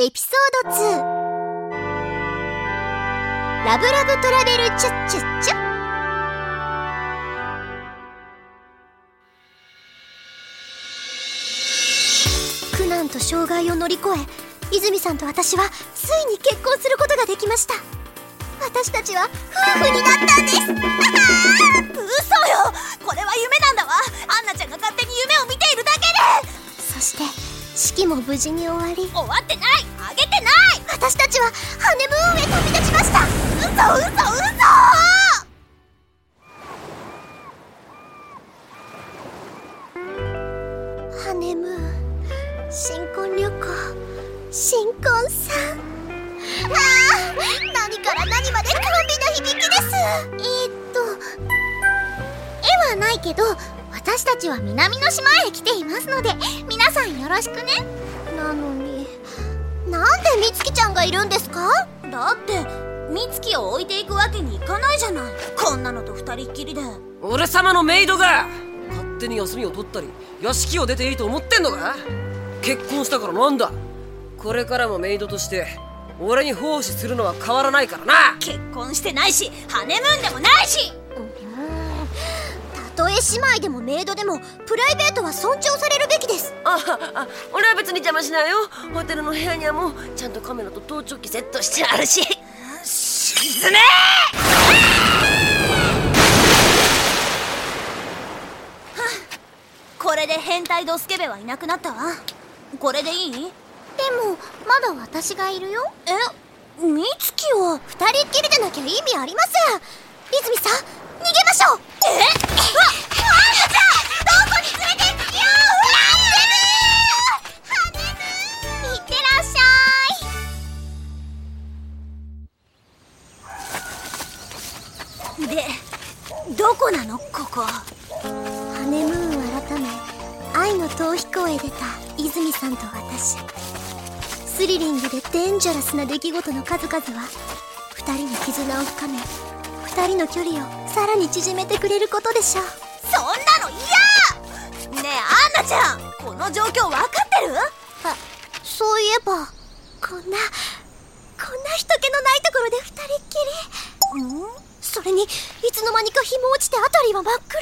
エピソード2ラブラブトラベルチュッチュッチュ。苦難と障害を乗り越え泉さんと私はついに結婚することができました。私たちは夫婦になったんです。嘘よ。これは夢だ。式も無事に終わり。終わってない！あげてない！私たちはハネムーンへ飛び立ちました！嘘嘘嘘！ハネムーン新婚旅行新婚さん。ああ何から何まで甘美な響きです。えー、っと絵はないけど私たちは南の島へ来ていますので皆さんよろしくね。なのになんで美月ちゃんがいるんですか？だって美月を置いていくわけにいかないじゃない。こんなのと二人っきりで。俺様のメイドが勝手に休みを取ったり屋敷を出ていいと思ってんのか？結婚したからなんだ？これからもメイドとして俺に奉仕するのは変わらないからな。結婚してないしハネムーンでもないし。たとえ姉妹でもメイドでもプライベートは尊重されるべきです。ああ俺は別に邪魔しないよ。ホテルの部屋にはもうちゃんとカメラと盗聴器セットしてあるし。沈め！これで変態ドスケベはいなくなったわ。これでいい？でもまだ私がいるよ。え美月は？二人っきりでなきゃ意味ありません。泉さんでどこなの？ここ。ハネムーン改め愛の逃避行へ出た泉さんと私。スリリングでデンジャラスな出来事の数々は二人の絆を深め二人の距離をさらに縮めてくれることでしょう。そんなの嫌！ねえアンナちゃんこの状況分かってるあそういえばこんなこんな人気のないところで二人っきりんそれにいつの間にか日も落ちて辺りは真っ暗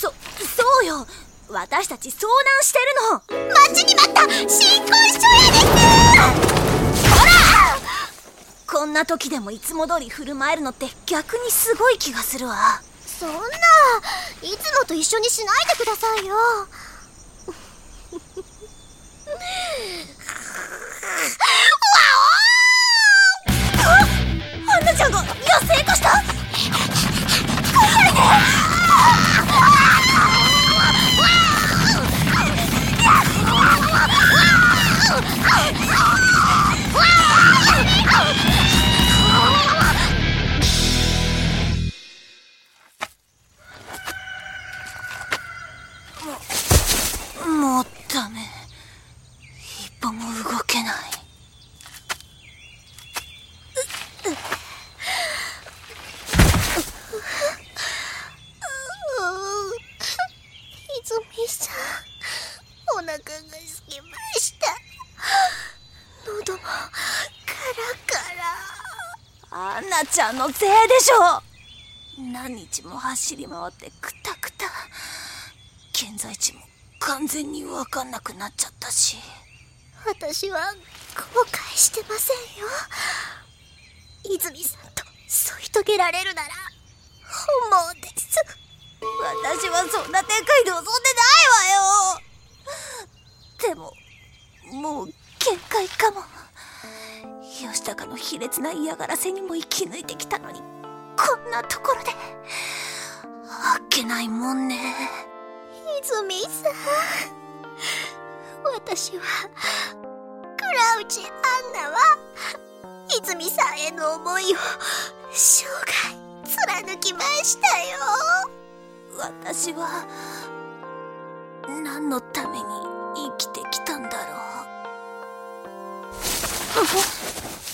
そそうよ私たち遭難してるの待ちに待った新婚初夜ですほらこんな時でもいつも通り振る舞えるのって逆にすごい気がするわそんないつもと一緒にしないでくださいよアンナちゃんが野生化した腹が空きました。喉もカラカラ。アンナちゃんのせいでしょ。何日も走り回ってくたくた。現在地も完全に分かんなくなっちゃったし。私は後悔してませんよ。泉さんと添い遂げられるなら本望です。私はそんなでかい望んでない卑劣な嫌がらせにも生き抜いてきたのにこんなところで。あっけないもんね。泉さん。私はクラウチアンナは泉さんへの思いを生涯貫きましたよ。私は何のために生きてきたんだろう。何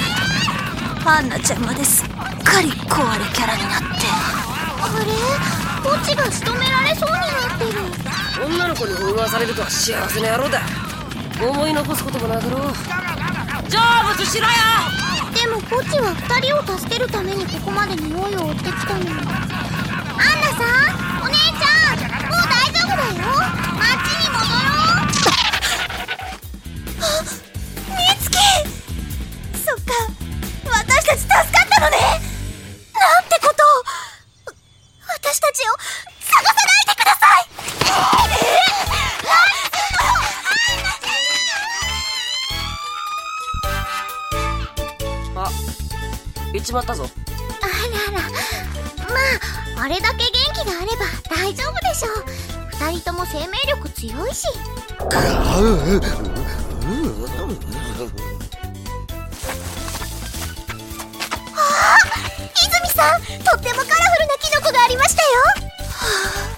アンナちゃんまですっかり壊れキャラになって。あれ？ポチが仕留められそうになってる。女の子に振るわされるとは幸せな野郎だ。思い残すこともなかろう成仏しろよ！でもポチは2人を助けるためにここまで匂いを追ってきたのアンナさん？お姉ちゃん？もう大丈夫だよ。たち助かったのね。なんてことを。私たちを。探さないでください、あー。行っちまったぞ。あらら。まああれだけ元気があれば大丈夫でしょう。2人とも生命力強いし。ううううさんとってもカラフルなキノコがありましたよ。は